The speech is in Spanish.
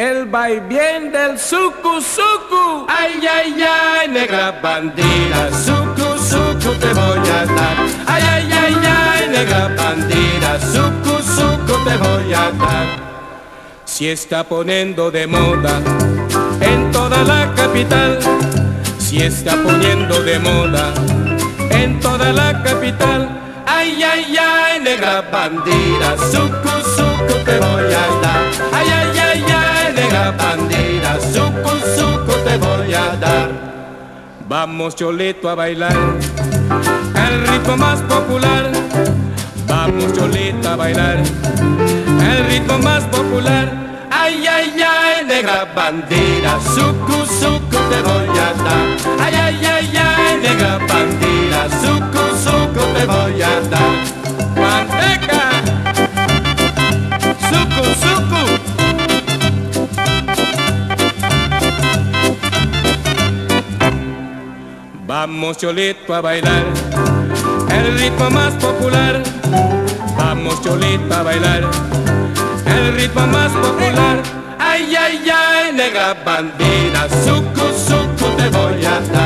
El bien del suku suku. Ay, ay, ay, negra bandida, suku suku te voy a dar. Ay, ay, ay, ay, negra bandida, suku suku te voy a dar. Si está poniendo de moda en toda la capital, si está poniendo de moda en toda la capital. Ay, ay, ay, negra bandida, suku suku te voy a dar. Suku te voy a dar. Vamos Cholito a bailar el ritmo más popular. Vamos Cholito a bailar el ritmo más popular. Ay, ay, ay, negra bandida, suku suku te voy a dar. Vamos Cholito a bailar el ritmo más popular. Vamos Cholito a bailar el ritmo más popular. Ay, ay, ay, negra bandida, suku, suku te voy a.